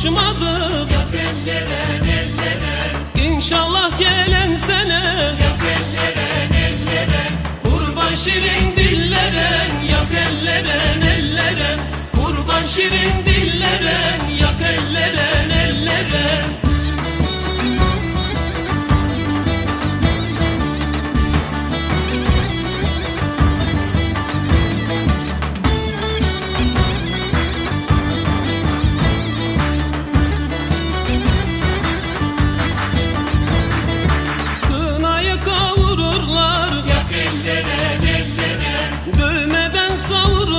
kavuşmadık Yak ellere ellere. İnşallah gelen sene. Yak ellere ellere. Kurban şirin dillere. Yak ellere ellere. Kurban şirin dillere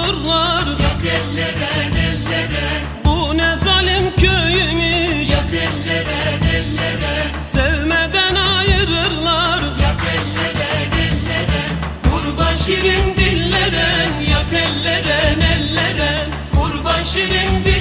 savururlar Yak ellere ellere. Bu ne zalim köyümüş. Yak ellere ellere. Sevmeden ayırırlar. Yak ellere ellere. Kurban şirin dillere. Yak ellere ellere. Kurban şirin dillere